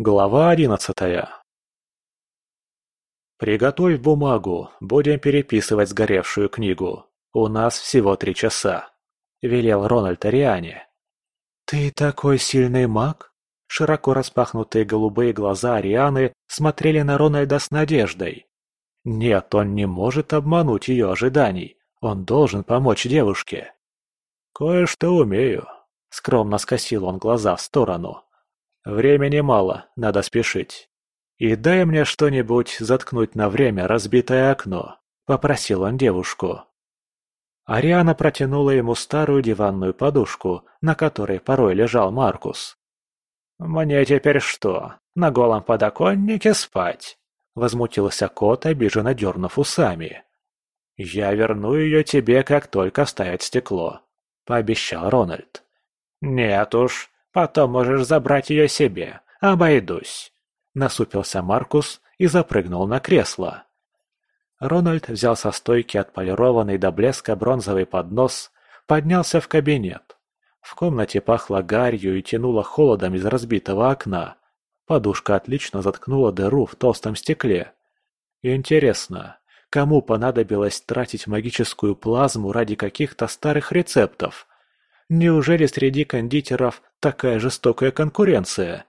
Глава одиннадцатая «Приготовь бумагу, будем переписывать сгоревшую книгу. У нас всего три часа», — велел Рональд Ариане. «Ты такой сильный маг?» Широко распахнутые голубые глаза Арианы смотрели на Рональда с надеждой. Нет, он не может обмануть ее ожиданий. Он должен помочь девушке. «Кое-что умею», — скромно скосил он глаза в сторону. Времени мало, надо спешить. И дай мне что-нибудь заткнуть на время разбитое окно, попросил он девушку. Ариана протянула ему старую диванную подушку, на которой порой лежал Маркус. «Мне теперь что, на голом подоконнике спать?» Возмутился кот, обиженно дернув усами. «Я верну ее тебе, как только вставят стекло», — пообещал Рональд. «Нет уж, Потом можешь забрать ее себе. Обойдусь. Насупился Маркус и запрыгнул на кресло. Рональд взял со стойки отполированный до блеска бронзовый поднос, поднялся в кабинет. В комнате пахло гарью и тянуло холодом из разбитого окна. Подушка отлично заткнула дыру в толстом стекле. Интересно, кому понадобилось тратить магическую плазму ради каких-то старых рецептов? Неужели среди кондитеров такая жестокая конкуренция?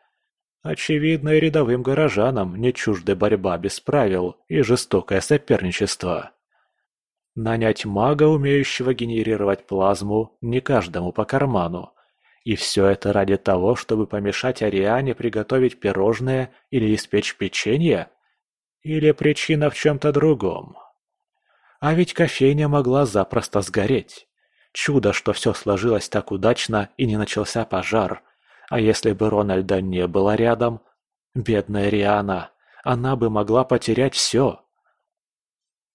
Очевидно, и рядовым горожанам не чужда борьба без правил и жестокое соперничество. Нанять мага, умеющего генерировать плазму, не каждому по карману. И все это ради того, чтобы помешать Ариане приготовить пирожное или испечь печенье? Или причина в чем-то другом? А ведь кофейня могла запросто сгореть. Чудо, что все сложилось так удачно и не начался пожар. А если бы Рональда не было рядом? Бедная Риана, она бы могла потерять все.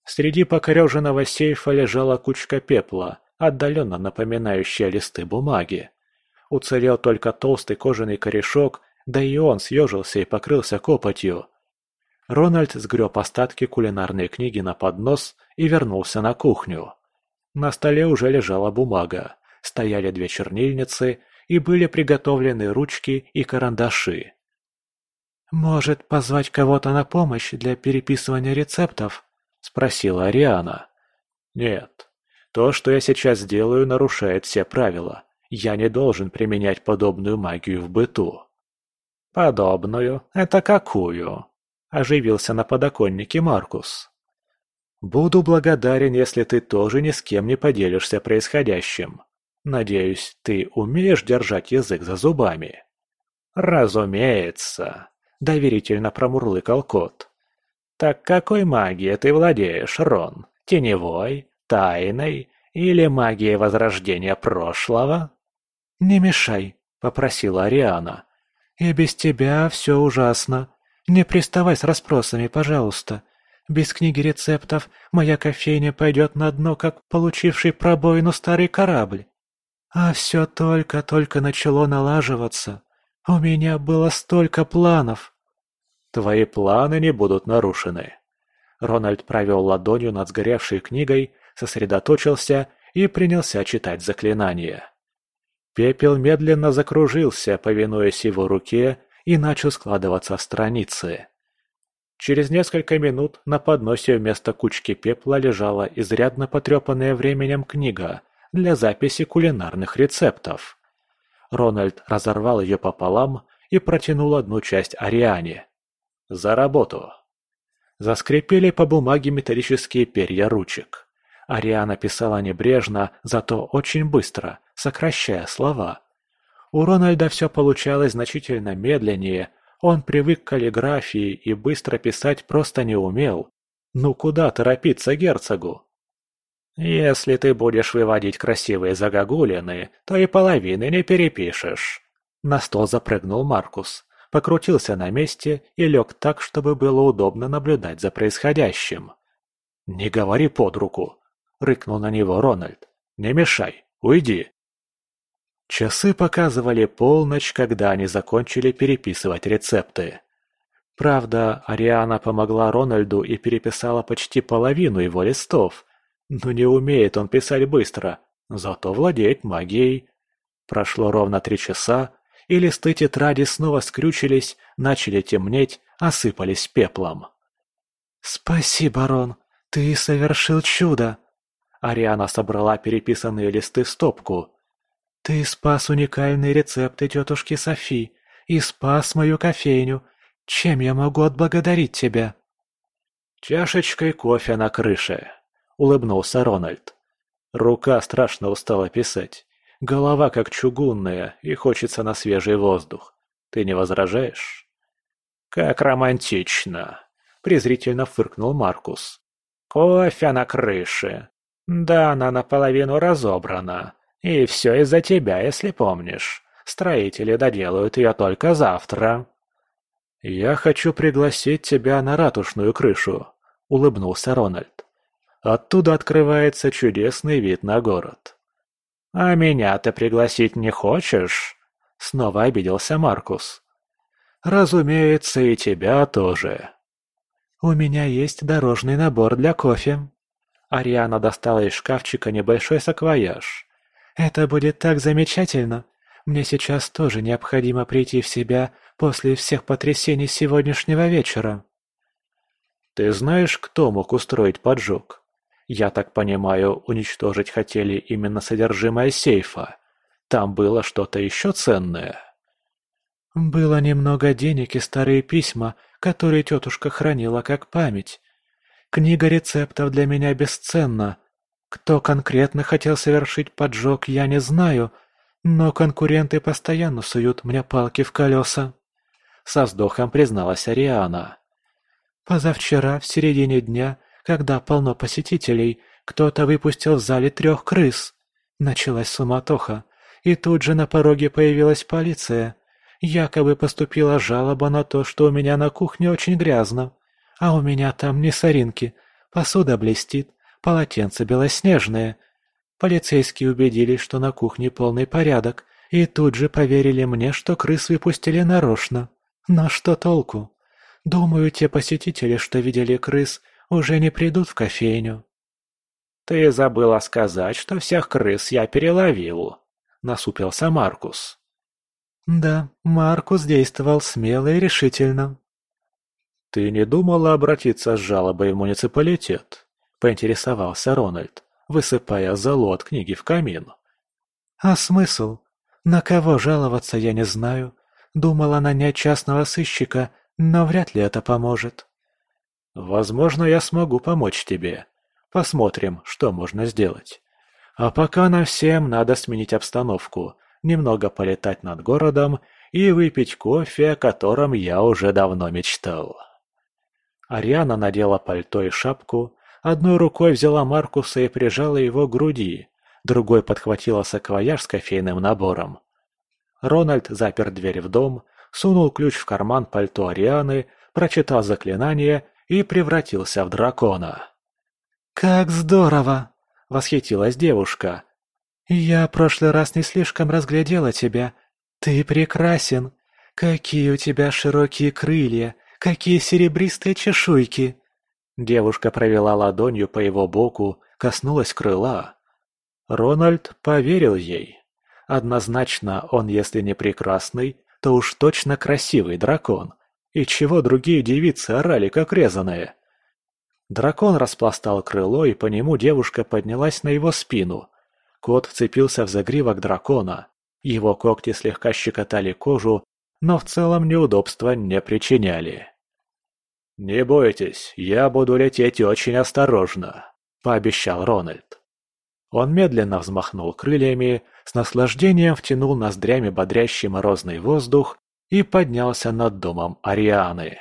Среди покореженного сейфа лежала кучка пепла, отдаленно напоминающая листы бумаги. Уцелел только толстый кожаный корешок, да и он съежился и покрылся копотью. Рональд сгреб остатки кулинарной книги на поднос и вернулся на кухню. На столе уже лежала бумага, стояли две чернильницы и были приготовлены ручки и карандаши. «Может, позвать кого-то на помощь для переписывания рецептов?» – спросила Ариана. «Нет. То, что я сейчас делаю, нарушает все правила. Я не должен применять подобную магию в быту». «Подобную? Это какую?» – оживился на подоконнике Маркус. Буду благодарен, если ты тоже ни с кем не поделишься происходящим. Надеюсь, ты умеешь держать язык за зубами?» «Разумеется», — доверительно промурлыкал кот. «Так какой магией ты владеешь, Рон? Теневой, тайной или магией возрождения прошлого?» «Не мешай», — попросила Ариана. «И без тебя все ужасно. Не приставай с расспросами, пожалуйста. Без книги рецептов моя кофейня пойдет на дно, как получивший пробоину старый корабль. А все только-только начало налаживаться. У меня было столько планов. Твои планы не будут нарушены. Рональд провел ладонью над сгоревшей книгой, сосредоточился и принялся читать заклинание. Пепел медленно закружился, повинуясь его руке, и начал складываться в страницы. Через несколько минут на подносе вместо кучки пепла лежала изрядно потрепанная временем книга для записи кулинарных рецептов. Рональд разорвал ее пополам и протянул одну часть Ариане. «За работу!» Заскрипели по бумаге металлические перья ручек. Ариана писала небрежно, зато очень быстро, сокращая слова. У Рональда все получалось значительно медленнее, он привык к каллиграфии и быстро писать просто не умел. Ну куда торопиться герцогу? Если ты будешь выводить красивые загогулины, то и половины не перепишешь. На стол запрыгнул Маркус, покрутился на месте и лег так, чтобы было удобно наблюдать за происходящим. «Не говори под руку!» — рыкнул на него Рональд. «Не мешай, уйди!» Часы показывали полночь, когда они закончили переписывать рецепты. Правда, Ариана помогла Рональду и переписала почти половину его листов. Но не умеет он писать быстро, зато владеет магией. Прошло ровно три часа, и листы тетради снова скрючились, начали темнеть, осыпались пеплом. «Спасибо, Рон, ты совершил чудо!» Ариана собрала переписанные листы в стопку. «Ты спас уникальные рецепты тетушки Софи и спас мою кофейню. Чем я могу отблагодарить тебя?» «Чашечкой кофе на крыше», — улыбнулся Рональд. Рука страшно устала писать. Голова как чугунная, и хочется на свежий воздух. Ты не возражаешь? Как романтично, презрительно фыркнул Маркус. Кофе на крыше. Да, она наполовину разобрана. И все из-за тебя, если помнишь. Строители доделают ее только завтра. Я хочу пригласить тебя на ратушную крышу, улыбнулся Рональд. Оттуда открывается чудесный вид на город. «А меня ты пригласить не хочешь?» Снова обиделся Маркус. «Разумеется, и тебя тоже». «У меня есть дорожный набор для кофе». Ариана достала из шкафчика небольшой саквояж. «Это будет так замечательно. Мне сейчас тоже необходимо прийти в себя после всех потрясений сегодняшнего вечера». «Ты знаешь, кто мог устроить поджог?» Я так понимаю, уничтожить хотели именно содержимое сейфа. Там было что-то еще ценное. Было немного денег и старые письма, которые тетушка хранила как память. Книга рецептов для меня бесценна. Кто конкретно хотел совершить поджог, я не знаю, но конкуренты постоянно суют мне палки в колеса. Со вздохом призналась Ариана. Позавчера, в середине дня, когда полно посетителей, кто-то выпустил в зале трех крыс. Началась суматоха, и тут же на пороге появилась полиция. Якобы поступила жалоба на то, что у меня на кухне очень грязно. А у меня там не соринки, посуда блестит, полотенце белоснежное. Полицейские убедились, что на кухне полный порядок, и тут же поверили мне, что крыс выпустили нарочно. Но что толку? Думаю, те посетители, что видели крыс, уже не придут в кофейню. «Ты забыла сказать, что всех крыс я переловил», — насупился Маркус. «Да, Маркус действовал смело и решительно». «Ты не думала обратиться с жалобой в муниципалитет?» — поинтересовался Рональд, высыпая золу от книги в камин. «А смысл? На кого жаловаться я не знаю. Думала нанять частного сыщика, но вряд ли это поможет». Возможно, я смогу помочь тебе. Посмотрим, что можно сделать. А пока нам всем надо сменить обстановку, немного полетать над городом и выпить кофе, о котором я уже давно мечтал. Ариана надела пальто и шапку, одной рукой взяла Маркуса и прижала его к груди, другой подхватила саквояж с кофейным набором. Рональд запер дверь в дом, сунул ключ в карман пальто Арианы, прочитал заклинание и превратился в дракона. «Как здорово!» — восхитилась девушка. «Я прошлый раз не слишком разглядела тебя. Ты прекрасен. Какие у тебя широкие крылья, какие серебристые чешуйки!» Девушка провела ладонью по его боку, коснулась крыла. Рональд поверил ей. Однозначно, он, если не прекрасный, то уж точно красивый дракон, и чего другие девицы орали, как резаные? Дракон распластал крыло, и по нему девушка поднялась на его спину. Кот вцепился в загривок дракона. Его когти слегка щекотали кожу, но в целом неудобства не причиняли. «Не бойтесь, я буду лететь очень осторожно», — пообещал Рональд. Он медленно взмахнул крыльями, с наслаждением втянул ноздрями бодрящий морозный воздух и поднялся над домом Арианы.